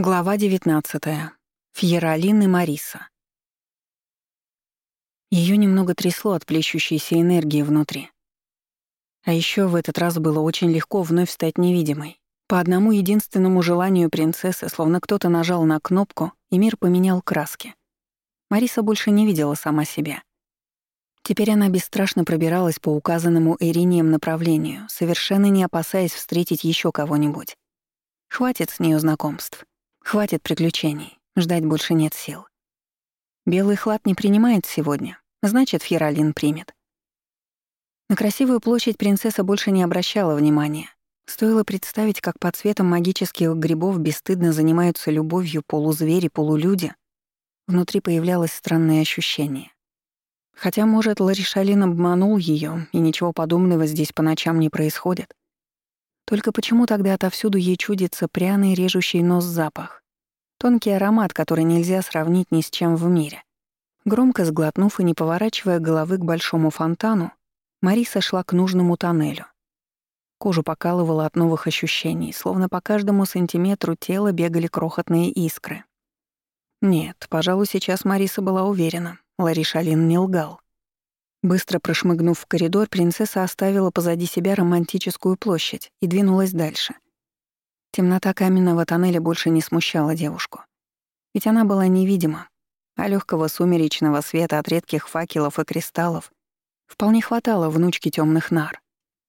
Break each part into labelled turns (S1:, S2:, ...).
S1: Глава 19. Фьеролин и Мариса. Ее немного трясло от плещущейся энергии внутри. А еще в этот раз было очень легко вновь стать невидимой. По одному единственному желанию принцессы, словно кто-то нажал на кнопку, и мир поменял краски. Мариса больше не видела сама себя. Теперь она бесстрашно пробиралась по указанному Иринием направлению, совершенно не опасаясь встретить еще кого-нибудь. Хватит с нее знакомств. Хватит приключений, ждать больше нет сил. Белый хлад не принимает сегодня, значит, Фьеролин примет. На красивую площадь принцесса больше не обращала внимания. Стоило представить, как под светом магических грибов бесстыдно занимаются любовью полузвери, полулюди, внутри появлялось странное ощущение. Хотя, может, Ларишалин обманул ее, и ничего подобного здесь по ночам не происходит. Только почему тогда отовсюду ей чудится пряный режущий нос запах? Тонкий аромат, который нельзя сравнить ни с чем в мире. Громко сглотнув и не поворачивая головы к большому фонтану, Мариса шла к нужному тоннелю. Кожу покалывала от новых ощущений, словно по каждому сантиметру тела бегали крохотные искры. Нет, пожалуй, сейчас Мариса была уверена, Ларишалин не лгал. Быстро прошмыгнув в коридор, принцесса оставила позади себя романтическую площадь и двинулась дальше. Темнота каменного тоннеля больше не смущала девушку. Ведь она была невидима, а легкого сумеречного света от редких факелов и кристаллов вполне хватало внучки темных нар.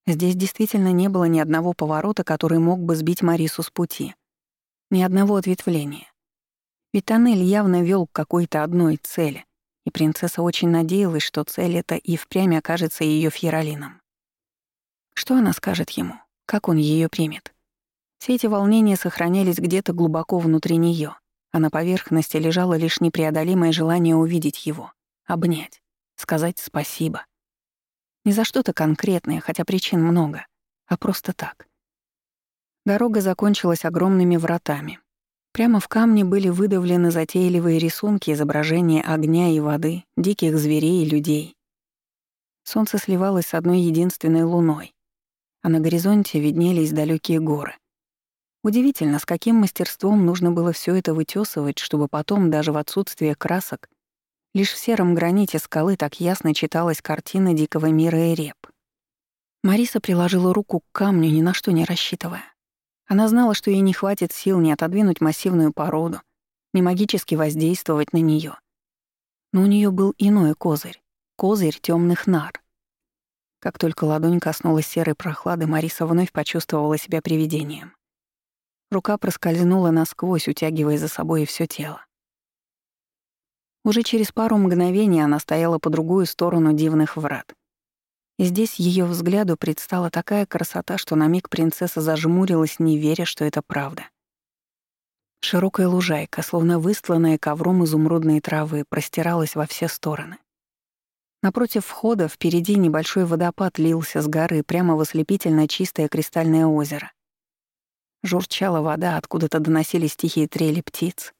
S1: Здесь действительно не было ни одного поворота, который мог бы сбить Марису с пути. Ни одного ответвления. Ведь тоннель явно вел к какой-то одной цели и принцесса очень надеялась, что цель эта и впрямь окажется ее фьеролином. Что она скажет ему? Как он ее примет? Все эти волнения сохранялись где-то глубоко внутри нее, а на поверхности лежало лишь непреодолимое желание увидеть его, обнять, сказать спасибо. Не за что-то конкретное, хотя причин много, а просто так. Дорога закончилась огромными вратами, Прямо в камне были выдавлены затейливые рисунки изображения огня и воды, диких зверей и людей. Солнце сливалось с одной единственной луной, а на горизонте виднелись далекие горы. Удивительно, с каким мастерством нужно было все это вытесывать, чтобы потом, даже в отсутствие красок, лишь в сером граните скалы так ясно читалась картина дикого мира и реп. Мариса приложила руку к камню, ни на что не рассчитывая. Она знала, что ей не хватит сил ни отодвинуть массивную породу, ни магически воздействовать на нее. Но у нее был иной козырь — козырь темных нар. Как только ладонь коснулась серой прохлады, Мариса вновь почувствовала себя привидением. Рука проскользнула насквозь, утягивая за собой все тело. Уже через пару мгновений она стояла по другую сторону дивных врат. И здесь ее взгляду предстала такая красота, что на миг принцесса зажмурилась, не веря, что это правда. Широкая лужайка, словно выстланная ковром изумрудной травы, простиралась во все стороны. Напротив входа впереди небольшой водопад лился с горы прямо в ослепительно чистое кристальное озеро. Журчала вода, откуда-то доносились тихие трели птиц.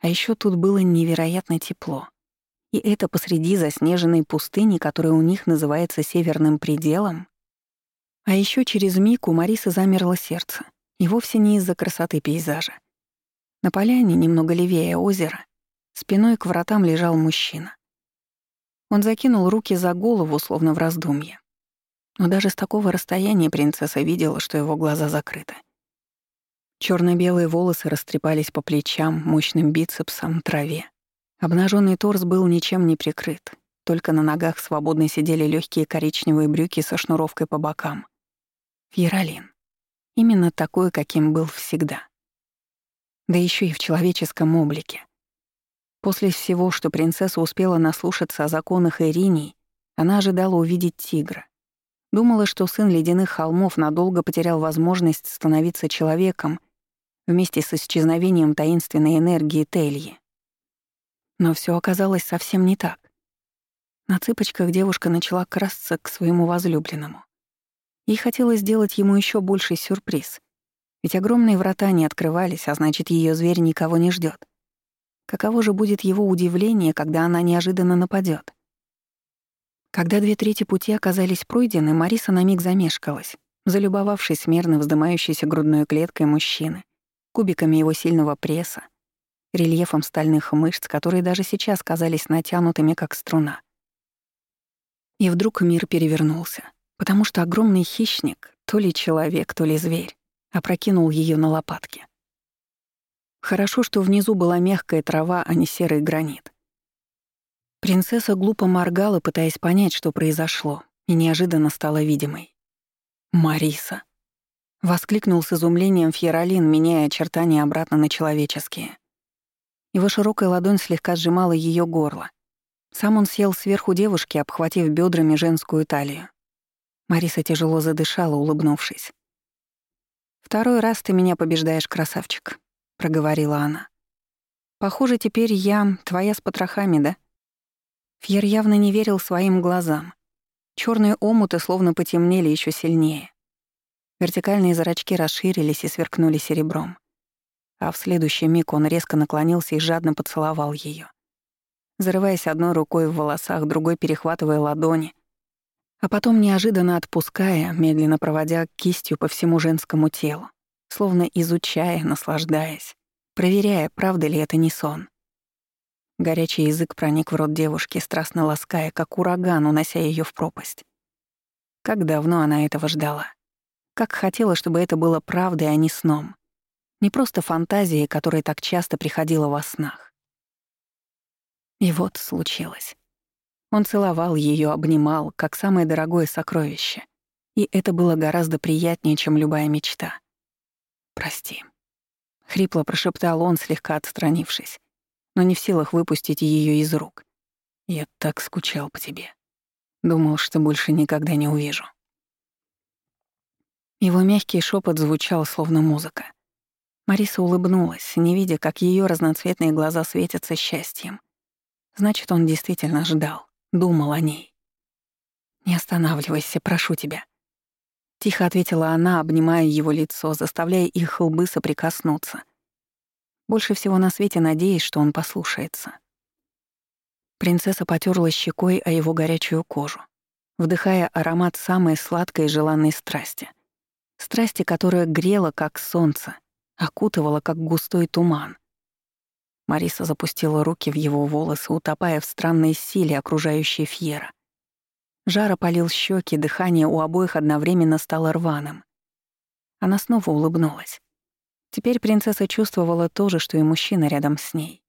S1: А еще тут было невероятно тепло. И это посреди заснеженной пустыни, которая у них называется северным пределом. А еще через миг у Марисы замерло сердце, и вовсе не из-за красоты пейзажа. На поляне, немного левее озера, спиной к вратам лежал мужчина. Он закинул руки за голову, словно в раздумье. Но даже с такого расстояния принцесса видела, что его глаза закрыты. черно белые волосы растрепались по плечам, мощным бицепсам, траве. Обнаженный торс был ничем не прикрыт, только на ногах свободно сидели легкие коричневые брюки со шнуровкой по бокам. Фьеролин. Именно такой, каким был всегда. Да еще и в человеческом облике. После всего, что принцесса успела наслушаться о законах Иринии, она ожидала увидеть тигра. Думала, что сын ледяных холмов надолго потерял возможность становиться человеком вместе с исчезновением таинственной энергии Тельи. Но все оказалось совсем не так. На цыпочках девушка начала красться к своему возлюбленному. Ей хотелось сделать ему еще больший сюрприз. Ведь огромные врата не открывались, а значит, ее зверь никого не ждет. Каково же будет его удивление, когда она неожиданно нападет? Когда две трети пути оказались пройдены, Мариса на миг замешкалась, залюбовавшись мерно вздымающейся грудной клеткой мужчины кубиками его сильного пресса, рельефом стальных мышц, которые даже сейчас казались натянутыми, как струна. И вдруг мир перевернулся, потому что огромный хищник, то ли человек, то ли зверь, опрокинул ее на лопатки. Хорошо, что внизу была мягкая трава, а не серый гранит. Принцесса глупо моргала, пытаясь понять, что произошло, и неожиданно стала видимой. «Мариса!» — воскликнул с изумлением Фьеролин, меняя очертания обратно на человеческие. Его широкая ладонь слегка сжимала ее горло. Сам он сел сверху девушки, обхватив бедрами женскую талию. Мариса тяжело задышала, улыбнувшись. «Второй раз ты меня побеждаешь, красавчик», — проговорила она. «Похоже, теперь я твоя с потрохами, да?» Фьер явно не верил своим глазам. Черные омуты словно потемнели еще сильнее. Вертикальные зрачки расширились и сверкнули серебром а в следующий миг он резко наклонился и жадно поцеловал ее, зарываясь одной рукой в волосах, другой перехватывая ладони, а потом неожиданно отпуская, медленно проводя кистью по всему женскому телу, словно изучая, наслаждаясь, проверяя, правда ли это не сон. Горячий язык проник в рот девушки, страстно лаская, как ураган, унося ее в пропасть. Как давно она этого ждала. Как хотела, чтобы это было правдой, а не сном. Не просто фантазией, которая так часто приходила во снах. И вот случилось. Он целовал ее, обнимал, как самое дорогое сокровище. И это было гораздо приятнее, чем любая мечта. «Прости», — хрипло прошептал он, слегка отстранившись, но не в силах выпустить ее из рук. «Я так скучал по тебе. Думал, что больше никогда не увижу». Его мягкий шепот звучал, словно музыка. Мариса улыбнулась, не видя, как ее разноцветные глаза светятся счастьем. Значит, он действительно ждал, думал о ней. «Не останавливайся, прошу тебя». Тихо ответила она, обнимая его лицо, заставляя их лбы соприкоснуться. Больше всего на свете надеясь, что он послушается. Принцесса потерла щекой о его горячую кожу, вдыхая аромат самой сладкой и желанной страсти. Страсти, которая грела, как солнце, окутывала, как густой туман. Мариса запустила руки в его волосы, утопая в странной силе, окружающей Фьера. Жара опалил щеки, дыхание у обоих одновременно стало рваным. Она снова улыбнулась. Теперь принцесса чувствовала то же, что и мужчина рядом с ней.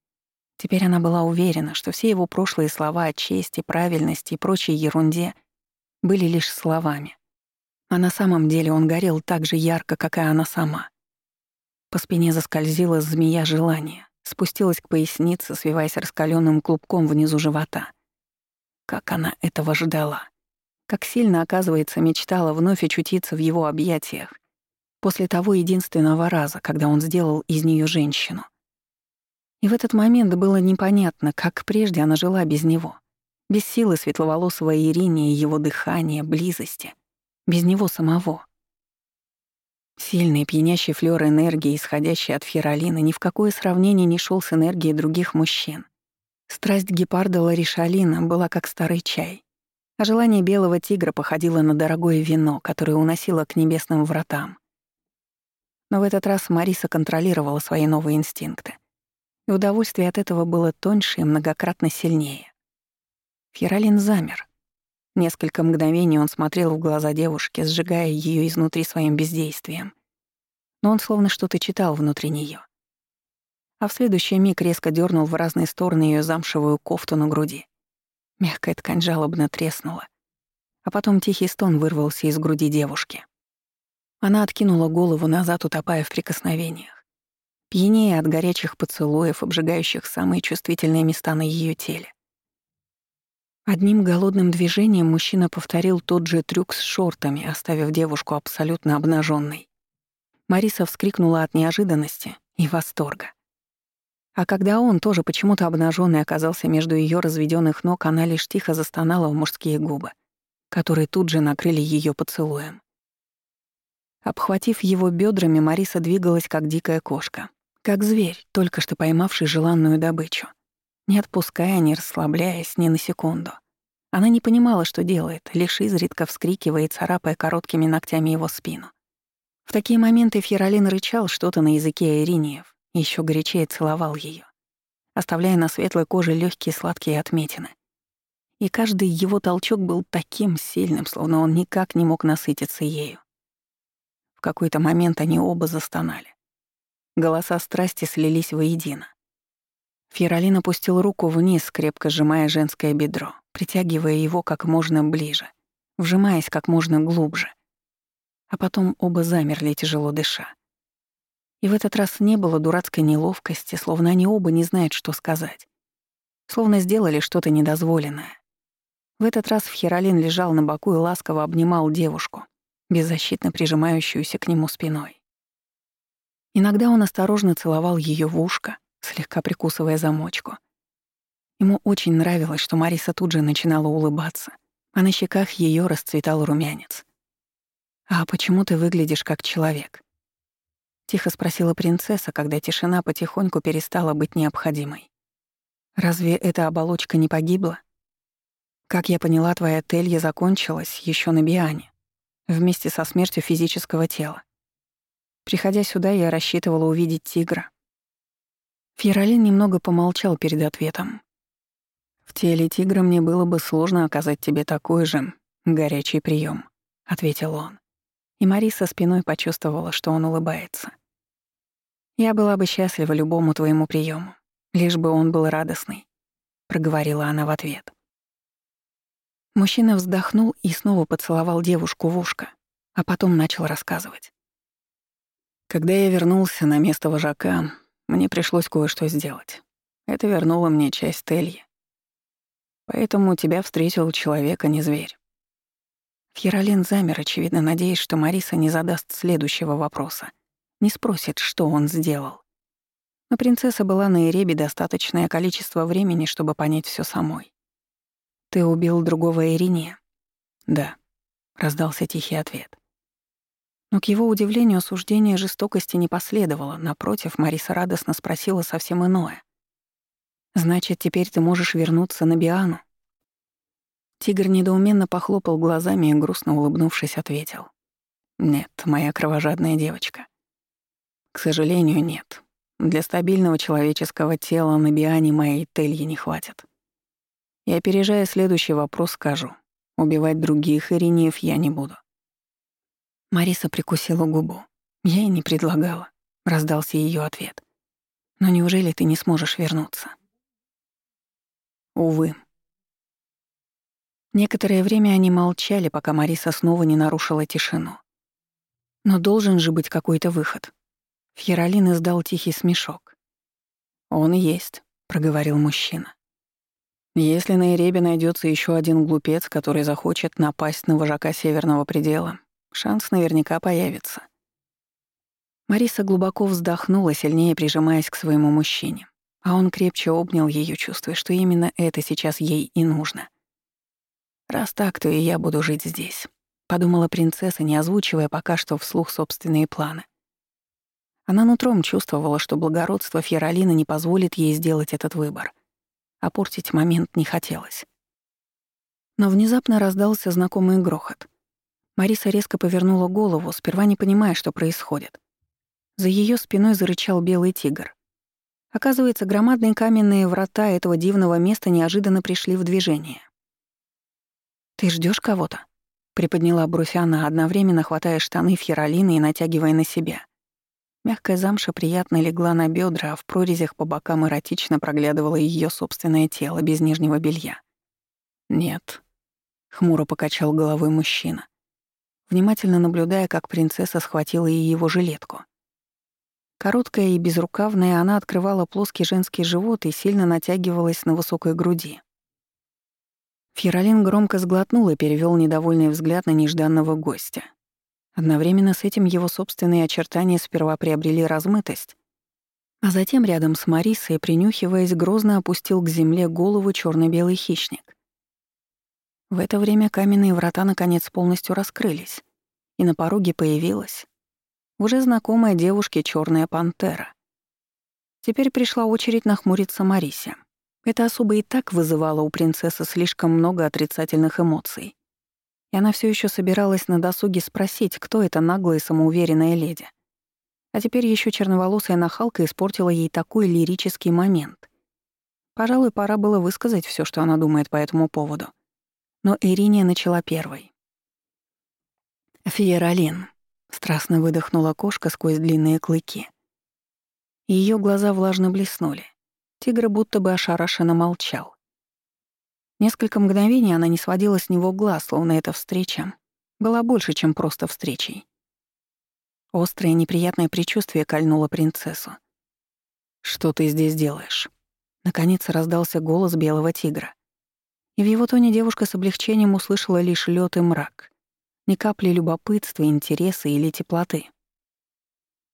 S1: Теперь она была уверена, что все его прошлые слова о чести, правильности и прочей ерунде были лишь словами. А на самом деле он горел так же ярко, как и она сама. По спине заскользила змея желания, спустилась к пояснице, свиваясь раскаленным клубком внизу живота. Как она этого ждала. Как сильно, оказывается, мечтала вновь очутиться в его объятиях после того единственного раза, когда он сделал из нее женщину. И в этот момент было непонятно, как прежде она жила без него, без силы светловолосого Ирине и его дыхания, близости, без него самого. Сильный пьянящий флёр энергии, исходящий от Феролина, ни в какое сравнение не шел с энергией других мужчин. Страсть гепарда Ларишалина была как старый чай, а желание белого тигра походило на дорогое вино, которое уносило к небесным вратам. Но в этот раз Мариса контролировала свои новые инстинкты, и удовольствие от этого было тоньше и многократно сильнее. Феролин замер — Несколько мгновений он смотрел в глаза девушки, сжигая ее изнутри своим бездействием. Но он словно что-то читал внутри нее. А в следующий миг резко дернул в разные стороны ее замшевую кофту на груди. Мягкая ткань жалобно треснула. А потом тихий стон вырвался из груди девушки. Она откинула голову назад, утопая в прикосновениях. Пьянее от горячих поцелуев, обжигающих самые чувствительные места на ее теле. Одним голодным движением мужчина повторил тот же трюк с шортами, оставив девушку абсолютно обнаженной. Мариса вскрикнула от неожиданности и восторга. А когда он, тоже почему-то обнаженный, оказался между ее разведенных ног, она лишь тихо застонала в мужские губы, которые тут же накрыли ее поцелуем. Обхватив его бедрами, Мариса двигалась как дикая кошка, как зверь, только что поймавший желанную добычу не отпуская, не расслабляясь ни на секунду. Она не понимала, что делает, лишь изредка вскрикивая и царапая короткими ногтями его спину. В такие моменты Фьеролин рычал что-то на языке Ириниев, еще горячее целовал ее, оставляя на светлой коже легкие сладкие отметины. И каждый его толчок был таким сильным, словно он никак не мог насытиться ею. В какой-то момент они оба застонали. Голоса страсти слились воедино. Фьеролин опустил руку вниз, крепко сжимая женское бедро, притягивая его как можно ближе, вжимаясь как можно глубже. А потом оба замерли, тяжело дыша. И в этот раз не было дурацкой неловкости, словно они оба не знают, что сказать. Словно сделали что-то недозволенное. В этот раз Фхеролин лежал на боку и ласково обнимал девушку, беззащитно прижимающуюся к нему спиной. Иногда он осторожно целовал ее в ушко, слегка прикусывая замочку. Ему очень нравилось, что Мариса тут же начинала улыбаться, а на щеках ее расцветал румянец. «А почему ты выглядишь как человек?» Тихо спросила принцесса, когда тишина потихоньку перестала быть необходимой. «Разве эта оболочка не погибла?» «Как я поняла, твоя телья закончилась еще на Биане, вместе со смертью физического тела. Приходя сюда, я рассчитывала увидеть тигра, Фьеролин немного помолчал перед ответом. «В теле тигра мне было бы сложно оказать тебе такой же горячий прием, ответил он. И Мариса спиной почувствовала, что он улыбается. «Я была бы счастлива любому твоему приему, лишь бы он был радостный», — проговорила она в ответ. Мужчина вздохнул и снова поцеловал девушку в ушко, а потом начал рассказывать. Когда я вернулся на место вожака, мне пришлось кое-что сделать. Это вернуло мне часть Тельи. Поэтому тебя встретил человек, а не зверь. Фьеролин замер, очевидно, надеясь, что Мариса не задаст следующего вопроса. Не спросит, что он сделал. Но принцесса была на Эребе достаточное количество времени, чтобы понять все самой. «Ты убил другого Ирине?» «Да», — раздался тихий ответ. Но к его удивлению осуждение жестокости не последовало. Напротив, Мариса радостно спросила совсем иное. «Значит, теперь ты можешь вернуться на Биану?» Тигр недоуменно похлопал глазами и, грустно улыбнувшись, ответил. «Нет, моя кровожадная девочка. К сожалению, нет. Для стабильного человеческого тела на Биане моей тельи не хватит. И опережая следующий вопрос, скажу. Убивать других ириниев я не буду. Мариса прикусила губу. Я и не предлагала, раздался ее ответ. Но неужели ты не сможешь вернуться? Увы. Некоторое время они молчали, пока Мариса снова не нарушила тишину. Но должен же быть какой-то выход. Фьеролин издал тихий смешок. «Он есть», — проговорил мужчина. «Если на Эребе найдется еще один глупец, который захочет напасть на вожака Северного предела, Шанс наверняка появится. Мариса глубоко вздохнула, сильнее прижимаясь к своему мужчине, а он крепче обнял ее, чувствуя, что именно это сейчас ей и нужно. «Раз так, то и я буду жить здесь», — подумала принцесса, не озвучивая пока что вслух собственные планы. Она нутром чувствовала, что благородство Фьеролина не позволит ей сделать этот выбор, а портить момент не хотелось. Но внезапно раздался знакомый грохот. Мариса резко повернула голову, сперва не понимая, что происходит. За ее спиной зарычал белый тигр. Оказывается, громадные каменные врата этого дивного места неожиданно пришли в движение. «Ты ждешь кого-то?» — приподняла бровь она, одновременно хватая штаны Фьеролины и натягивая на себя. Мягкая замша приятно легла на бедра, а в прорезях по бокам эротично проглядывало ее собственное тело без нижнего белья. «Нет», — хмуро покачал головой мужчина внимательно наблюдая, как принцесса схватила и его жилетку. Короткая и безрукавная, она открывала плоский женский живот и сильно натягивалась на высокой груди. Фьеролин громко сглотнул и перевел недовольный взгляд на нежданного гостя. Одновременно с этим его собственные очертания сперва приобрели размытость, а затем рядом с Марисой, принюхиваясь, грозно опустил к земле голову черно белый хищник. В это время каменные врата наконец полностью раскрылись, и на пороге появилась уже знакомая девушке черная пантера. Теперь пришла очередь нахмуриться Марисе. Это особо и так вызывало у принцессы слишком много отрицательных эмоций. И она все еще собиралась на досуге спросить, кто эта наглая и самоуверенная леди. А теперь еще черноволосая нахалка испортила ей такой лирический момент. Пожалуй, пора было высказать все, что она думает по этому поводу. Но Ириния начала первой. «Фиеролин», — страстно выдохнула кошка сквозь длинные клыки. Ее глаза влажно блеснули. Тигр будто бы ошарашенно молчал. Несколько мгновений она не сводила с него глаз, словно эта встреча была больше, чем просто встречей. Острое неприятное предчувствие кольнуло принцессу. «Что ты здесь делаешь?» Наконец раздался голос белого тигра. И в его тоне девушка с облегчением услышала лишь лед и мрак. Ни капли любопытства, интереса или теплоты.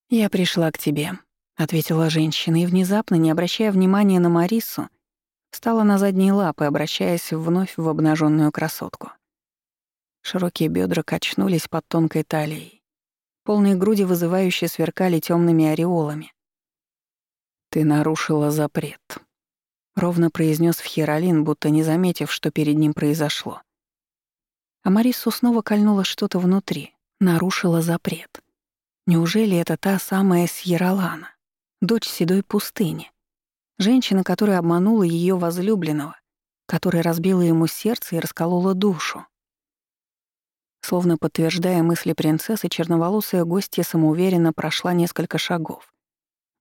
S1: «Я пришла к тебе», — ответила женщина, и внезапно, не обращая внимания на Марису, Встала на задние лапы, обращаясь вновь в обнаженную красотку. Широкие бедра качнулись под тонкой талией. Полные груди вызывающе сверкали темными ореолами. «Ты нарушила запрет», — ровно произнес Фхиролин, будто не заметив, что перед ним произошло. А Марису снова кольнуло что-то внутри, нарушила запрет. Неужели это та самая Сьералана, дочь седой пустыни? Женщина, которая обманула ее возлюбленного, которая разбила ему сердце и расколола душу. Словно подтверждая мысли принцессы, черноволосая гостья самоуверенно прошла несколько шагов,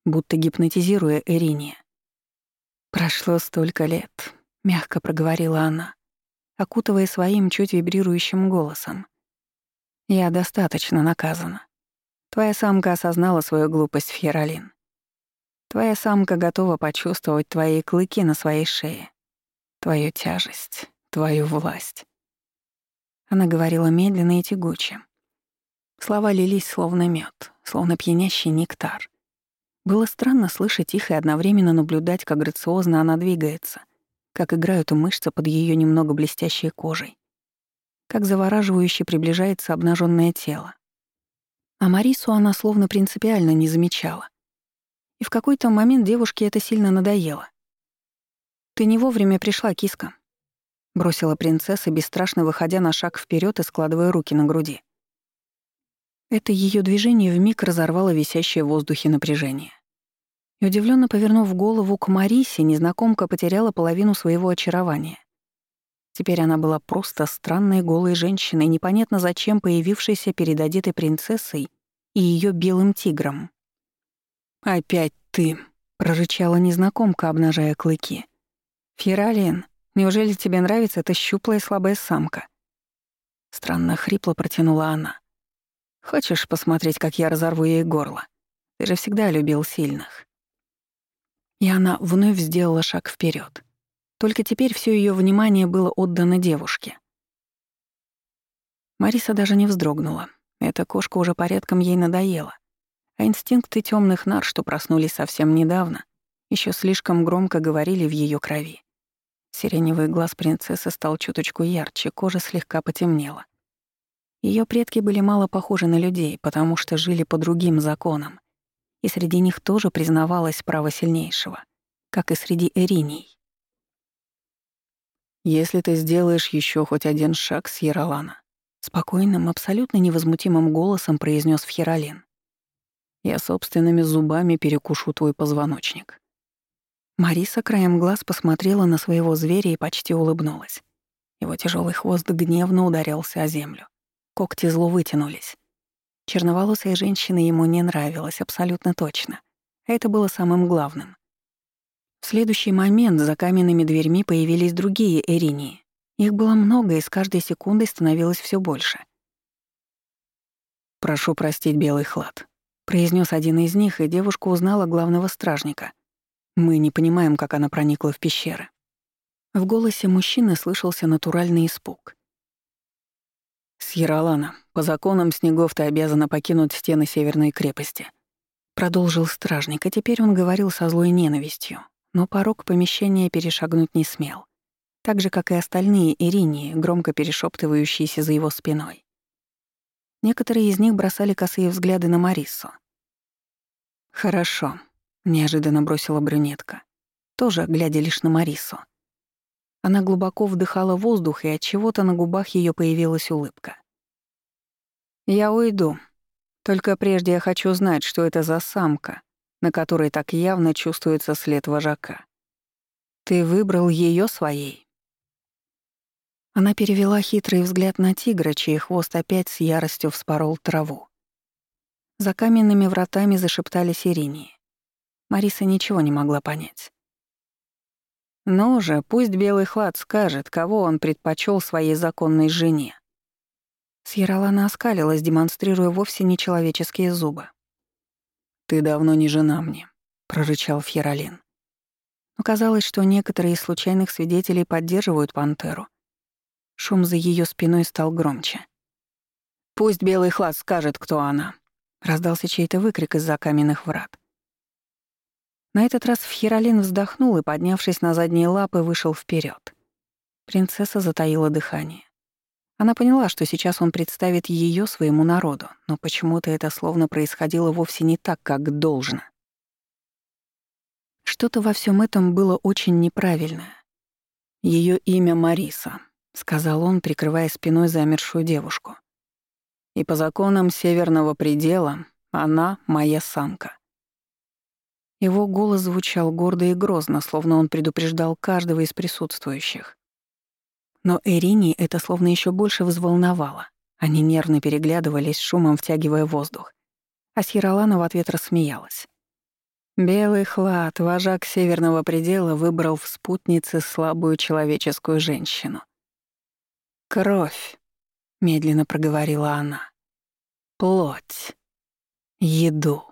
S1: будто гипнотизируя Эриния. «Прошло столько лет», — мягко проговорила она, окутывая своим чуть вибрирующим голосом. «Я достаточно наказана. Твоя самка осознала свою глупость, Фьеролин. Твоя самка готова почувствовать твои клыки на своей шее, твою тяжесть, твою власть. Она говорила медленно и тягуче. Слова лились словно мед, словно пьянящий нектар. Было странно слышать их и одновременно наблюдать, как грациозно она двигается, как играют мышцы под ее немного блестящей кожей, как завораживающе приближается обнаженное тело. А Марису она словно принципиально не замечала — и в какой-то момент девушке это сильно надоело. «Ты не вовремя пришла, киска», — бросила принцесса, бесстрашно выходя на шаг вперед и складывая руки на груди. Это ее движение вмиг разорвало висящее в воздухе напряжение. И удивленно повернув голову к Марисе, незнакомка потеряла половину своего очарования. Теперь она была просто странной голой женщиной, непонятно зачем появившейся перед одетой принцессой и ее белым тигром. «Опять ты», — прорычала незнакомка, обнажая клыки. «Фиралин, неужели тебе нравится эта щуплая слабая самка?» Странно хрипло протянула она. «Хочешь посмотреть, как я разорву ей горло? Ты же всегда любил сильных». И она вновь сделала шаг вперед. Только теперь все ее внимание было отдано девушке. Мариса даже не вздрогнула. Эта кошка уже порядком ей надоела а инстинкты темных нар, что проснулись совсем недавно, еще слишком громко говорили в ее крови. Сиреневый глаз принцессы стал чуточку ярче, кожа слегка потемнела. Ее предки были мало похожи на людей, потому что жили по другим законам, и среди них тоже признавалось право сильнейшего, как и среди эриней. «Если ты сделаешь еще хоть один шаг с Яролана», спокойным, абсолютно невозмутимым голосом произнес Фхеролин, я собственными зубами перекушу твой позвоночник». Мариса краем глаз посмотрела на своего зверя и почти улыбнулась. Его тяжелый хвост гневно ударился о землю. Когти зло вытянулись. Черноволосая женщина ему не нравилась абсолютно точно. Это было самым главным. В следующий момент за каменными дверьми появились другие Эринии. Их было много, и с каждой секундой становилось все больше. «Прошу простить белый хлад», произнес один из них, и девушка узнала главного стражника. Мы не понимаем, как она проникла в пещеры. В голосе мужчины слышался натуральный испуг. «Сьералана, по законам снегов ты обязана покинуть стены Северной крепости», — продолжил стражник, а теперь он говорил со злой ненавистью, но порог помещения перешагнуть не смел, так же, как и остальные Иринии, громко перешептывающиеся за его спиной. Некоторые из них бросали косые взгляды на Мариссу. «Хорошо», — неожиданно бросила брюнетка, тоже глядя лишь на Марису. Она глубоко вдыхала воздух, и от чего-то на губах ее появилась улыбка. «Я уйду. Только прежде я хочу знать, что это за самка, на которой так явно чувствуется след вожака. Ты выбрал ее своей?» Она перевела хитрый взгляд на тигра, чей хвост опять с яростью вспорол траву. За каменными вратами зашептали сирении. Мариса ничего не могла понять. «Ну же, пусть Белый Хлад скажет, кого он предпочел своей законной жене». Сьералана оскалилась, демонстрируя вовсе нечеловеческие зубы. «Ты давно не жена мне», — прорычал Фьеролин. Но казалось, что некоторые из случайных свидетелей поддерживают пантеру. Шум за ее спиной стал громче. «Пусть Белый Хлад скажет, кто она», — раздался чей-то выкрик из-за каменных врат. На этот раз Фхиролин вздохнул и, поднявшись на задние лапы, вышел вперед. Принцесса затаила дыхание. Она поняла, что сейчас он представит ее своему народу, но почему-то это словно происходило вовсе не так, как должно. Что-то во всем этом было очень неправильное. Ее имя Мариса, сказал он, прикрывая спиной замершую девушку. И по законам северного предела она моя самка. Его голос звучал гордо и грозно, словно он предупреждал каждого из присутствующих. Но Эрине это словно еще больше взволновало. Они нервно переглядывались, шумом втягивая воздух. А Сьералана в ответ рассмеялась. Белый хлад, вожак северного предела, выбрал в спутнице слабую человеческую женщину. «Кровь», — медленно проговорила она. «Плоть. Еду».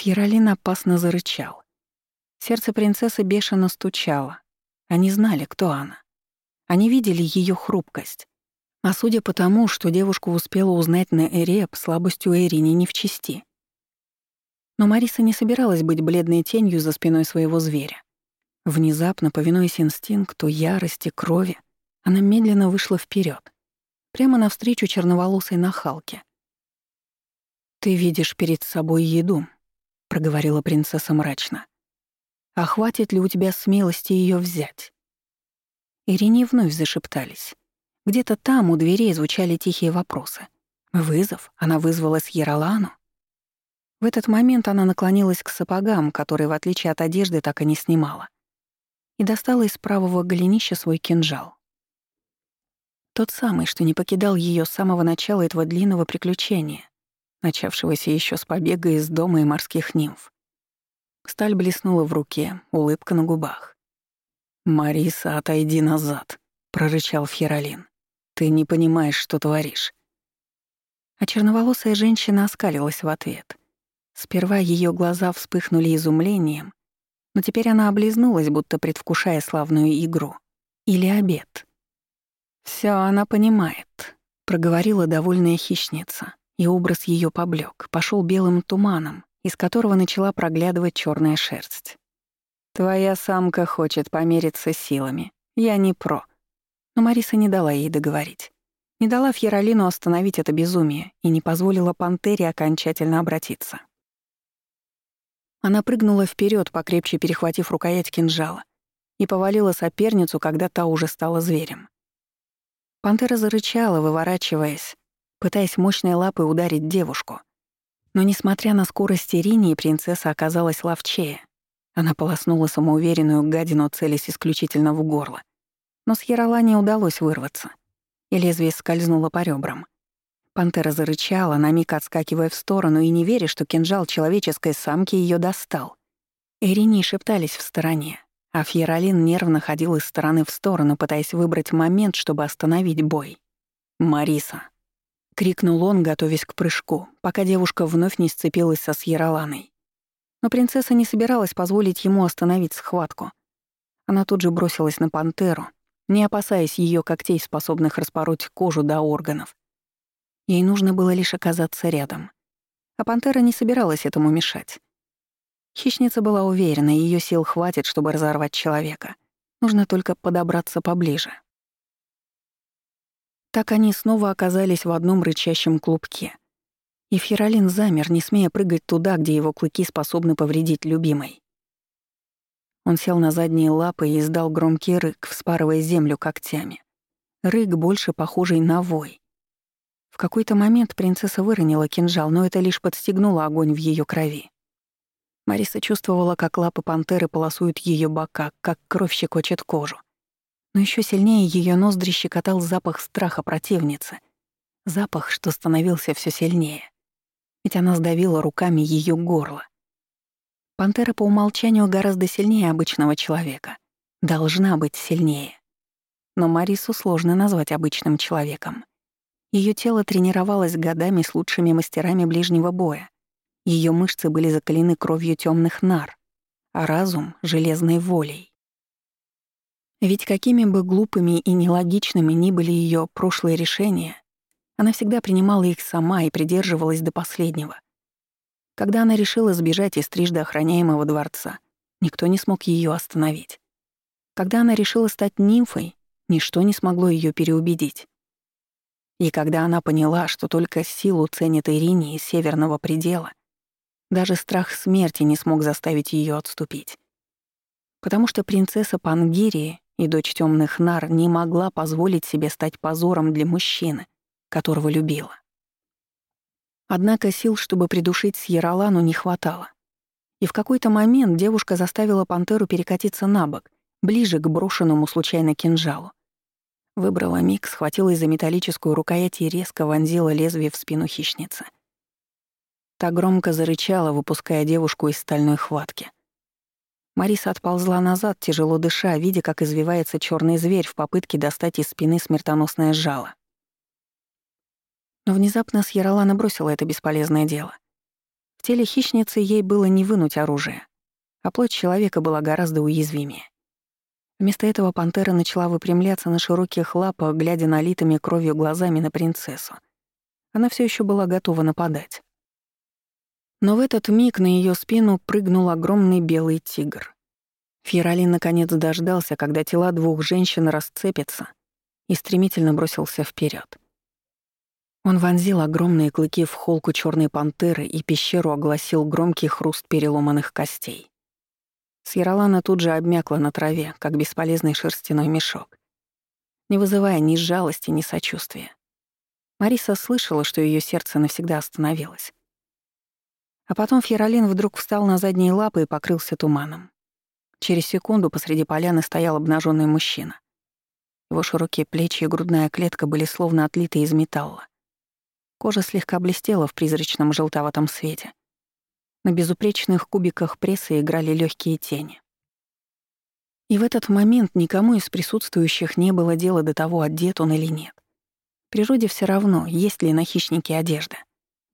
S1: Фьеролин опасно зарычал. Сердце принцессы бешено стучало. Они знали, кто она. Они видели ее хрупкость. А судя по тому, что девушка успела узнать на Эреп, слабостью Эрине не в чести. Но Мариса не собиралась быть бледной тенью за спиной своего зверя. Внезапно, повинуясь инстинкту, ярости, крови, она медленно вышла вперед, прямо навстречу черноволосой нахалке. «Ты видишь перед собой еду», — проговорила принцесса мрачно. «А хватит ли у тебя смелости ее взять?» Ирине вновь зашептались. Где-то там у дверей звучали тихие вопросы. Вызов? Она вызвала с Яролану? В этот момент она наклонилась к сапогам, которые, в отличие от одежды, так и не снимала, и достала из правого голенища свой кинжал. Тот самый, что не покидал ее с самого начала этого длинного приключения, начавшегося еще с побега из дома и морских нимф. Сталь блеснула в руке, улыбка на губах. «Мариса, отойди назад», — прорычал Фьеролин. «Ты не понимаешь, что творишь». А черноволосая женщина оскалилась в ответ. Сперва ее глаза вспыхнули изумлением, но теперь она облизнулась, будто предвкушая славную игру. Или обед. Все она понимает», — проговорила довольная хищница, и образ ее поблек, пошел белым туманом, из которого начала проглядывать черная шерсть. «Твоя самка хочет помериться силами. Я не про». Но Мариса не дала ей договорить. Не дала Фьеролину остановить это безумие и не позволила Пантере окончательно обратиться. Она прыгнула вперед, покрепче перехватив рукоять кинжала, и повалила соперницу, когда та уже стала зверем. Пантера зарычала, выворачиваясь, пытаясь мощной лапой ударить девушку. Но, несмотря на скорость Иринии, принцесса оказалась ловчее. Она полоснула самоуверенную гадину, целясь исключительно в горло. Но с Яролане удалось вырваться, и лезвие скользнуло по ребрам. Пантера зарычала, на миг отскакивая в сторону и не веря, что кинжал человеческой самки ее достал. Ирини шептались в стороне, а Фьеролин нервно ходил из стороны в сторону, пытаясь выбрать момент, чтобы остановить бой. «Мариса!» — крикнул он, готовясь к прыжку, пока девушка вновь не сцепилась со Сьероланой. Но принцесса не собиралась позволить ему остановить схватку. Она тут же бросилась на пантеру, не опасаясь ее когтей, способных распороть кожу до органов. Ей нужно было лишь оказаться рядом. А пантера не собиралась этому мешать. Хищница была уверена, ее сил хватит, чтобы разорвать человека. Нужно только подобраться поближе. Так они снова оказались в одном рычащем клубке. И Фиролин замер, не смея прыгать туда, где его клыки способны повредить любимой. Он сел на задние лапы и издал громкий рык, вспарывая землю когтями. Рык, больше похожий на вой. В какой-то момент принцесса выронила кинжал, но это лишь подстегнуло огонь в ее крови. Мариса чувствовала, как лапы пантеры полосуют ее бока, как кровь щекочет кожу. Но еще сильнее ее ноздри щекотал запах страха противницы. Запах, что становился все сильнее. Ведь она сдавила руками ее горло. Пантера по умолчанию гораздо сильнее обычного человека. Должна быть сильнее. Но Марису сложно назвать обычным человеком. Ее тело тренировалось годами с лучшими мастерами ближнего боя. Ее мышцы были закалены кровью темных нар, а разум — железной волей. Ведь какими бы глупыми и нелогичными ни были ее прошлые решения, она всегда принимала их сама и придерживалась до последнего — когда она решила сбежать из трижды охраняемого дворца, никто не смог ее остановить. Когда она решила стать нимфой, ничто не смогло ее переубедить. И когда она поняла, что только силу ценит Ирине из северного предела, даже страх смерти не смог заставить ее отступить. Потому что принцесса Пангирии и дочь темных нар не могла позволить себе стать позором для мужчины, которого любила. Однако сил, чтобы придушить Сьералану, не хватало. И в какой-то момент девушка заставила пантеру перекатиться на бок, ближе к брошенному случайно кинжалу. Выбрала миг, схватилась за металлическую рукоять и резко вонзила лезвие в спину хищницы. Та громко зарычала, выпуская девушку из стальной хватки. Мариса отползла назад, тяжело дыша, видя, как извивается черный зверь в попытке достать из спины смертоносное жало. Но внезапно Сьералана бросила это бесполезное дело. В теле хищницы ей было не вынуть оружие, а плоть человека была гораздо уязвимее. Вместо этого пантера начала выпрямляться на широких лапах, глядя налитыми кровью глазами на принцессу. Она все еще была готова нападать. Но в этот миг на ее спину прыгнул огромный белый тигр. Фьеролин наконец дождался, когда тела двух женщин расцепятся, и стремительно бросился вперед. Он вонзил огромные клыки в холку черной пантеры и пещеру огласил громкий хруст переломанных костей. Сьеролана тут же обмякла на траве, как бесполезный шерстяной мешок, не вызывая ни жалости, ни сочувствия. Мариса слышала, что ее сердце навсегда остановилось. А потом Фьеролин вдруг встал на задние лапы и покрылся туманом. Через секунду посреди поляны стоял обнаженный мужчина. Его широкие плечи и грудная клетка были словно отлиты из металла. Кожа слегка блестела в призрачном желтоватом свете. На безупречных кубиках пресса играли легкие тени. И в этот момент никому из присутствующих не было дела до того, одет он или нет. Природе все равно, есть ли на хищнике одежда.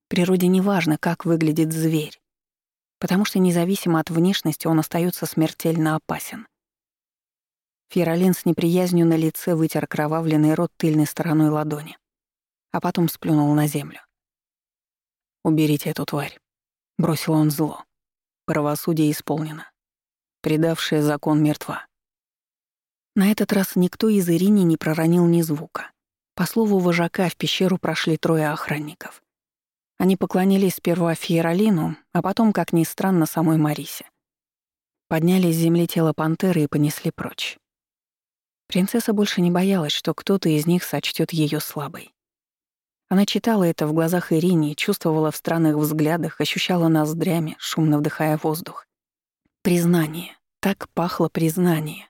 S1: Природе не важно, как выглядит зверь, потому что независимо от внешности он остается смертельно опасен. Фиролин с неприязнью на лице вытер кровавленный рот тыльной стороной ладони а потом сплюнул на землю. «Уберите эту тварь», — бросил он зло. «Правосудие исполнено. Предавшая закон мертва». На этот раз никто из Ирини не проронил ни звука. По слову вожака, в пещеру прошли трое охранников. Они поклонились сперва Фьеролину, а потом, как ни странно, самой Марисе. Подняли с земли тело пантеры и понесли прочь. Принцесса больше не боялась, что кто-то из них сочтет ее слабой. Она читала это в глазах Ирине, чувствовала в странных взглядах, ощущала ноздрями, шумно вдыхая воздух. Признание. Так пахло признание.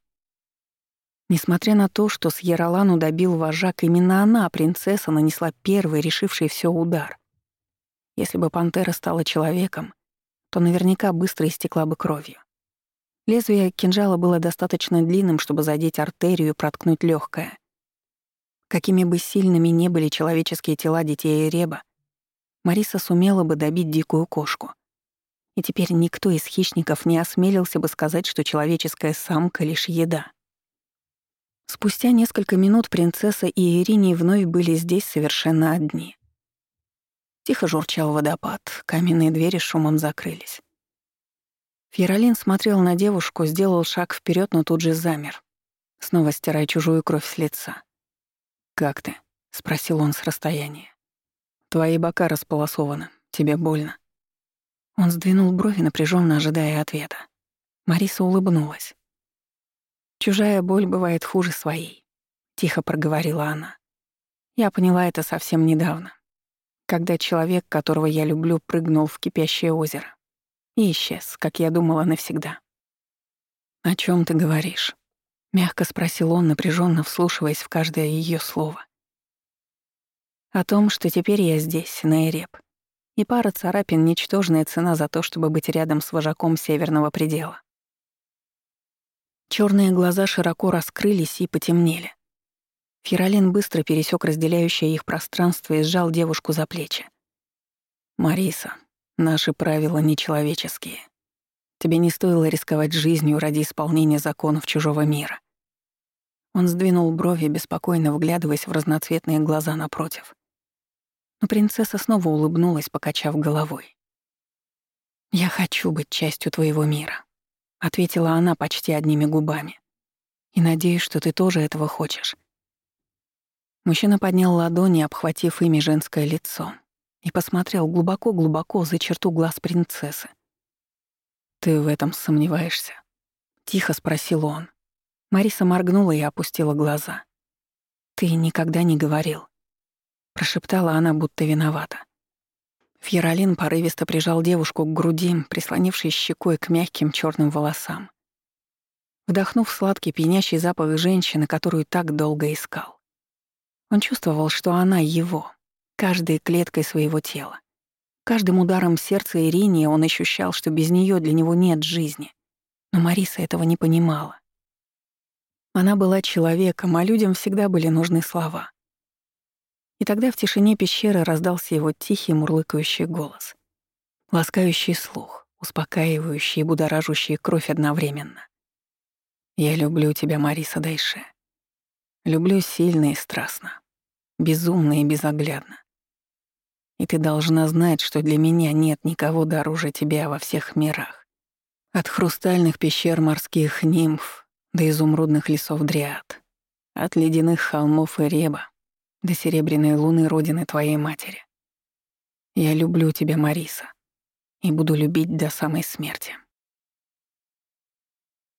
S1: Несмотря на то, что с Яролану добил вожак, именно она, принцесса, нанесла первый, решивший все удар. Если бы пантера стала человеком, то наверняка быстро истекла бы кровью. Лезвие кинжала было достаточно длинным, чтобы задеть артерию и проткнуть легкое. Какими бы сильными не были человеческие тела детей Реба, Мариса сумела бы добить дикую кошку. И теперь никто из хищников не осмелился бы сказать, что человеческая самка — лишь еда. Спустя несколько минут принцесса и Ирине вновь были здесь совершенно одни. Тихо журчал водопад, каменные двери шумом закрылись. Фьеролин смотрел на девушку, сделал шаг вперед, но тут же замер, снова стирая чужую кровь с лица. «Как ты?» — спросил он с расстояния. «Твои бока располосованы. Тебе больно?» Он сдвинул брови, напряженно ожидая ответа. Мариса улыбнулась. «Чужая боль бывает хуже своей», — тихо проговорила она. Я поняла это совсем недавно, когда человек, которого я люблю, прыгнул в кипящее озеро и исчез, как я думала, навсегда. «О чем ты говоришь?» — мягко спросил он, напряженно вслушиваясь в каждое ее слово. «О том, что теперь я здесь, на Эреб, и пара царапин — ничтожная цена за то, чтобы быть рядом с вожаком Северного предела. Черные глаза широко раскрылись и потемнели. Фиролин быстро пересек разделяющее их пространство и сжал девушку за плечи. «Мариса, наши правила нечеловеческие. Тебе не стоило рисковать жизнью ради исполнения законов чужого мира». Он сдвинул брови, беспокойно вглядываясь в разноцветные глаза напротив. Но принцесса снова улыбнулась, покачав головой. «Я хочу быть частью твоего мира», — ответила она почти одними губами. «И надеюсь, что ты тоже этого хочешь». Мужчина поднял ладони, обхватив ими женское лицо, и посмотрел глубоко-глубоко за черту глаз принцессы. «Ты в этом сомневаешься?» — тихо спросил он. Мариса моргнула и опустила глаза. «Ты никогда не говорил». Прошептала она, будто виновата. Фьеролин порывисто прижал девушку к груди, прислонившись щекой к мягким черным волосам. Вдохнув сладкий пьянящий запах женщины, которую так долго искал. Он чувствовал, что она его, каждой клеткой своего тела. Каждым ударом сердца Ирине он ощущал, что без нее для него нет жизни. Но Мариса этого не понимала. Она была человеком, а людям всегда были нужны слова. И тогда в тишине пещеры раздался его тихий мурлыкающий голос, ласкающий слух, успокаивающий и будоражащий кровь одновременно. «Я люблю тебя, Мариса Дайше. Люблю сильно и страстно, безумно и безоглядно. И ты должна знать, что для меня нет никого дороже тебя во всех мирах. От хрустальных пещер морских нимф до изумрудных лесов дриад, от ледяных холмов и реба до серебряной луны родины твоей матери. Я люблю тебя, Мариса, и буду любить до самой смерти.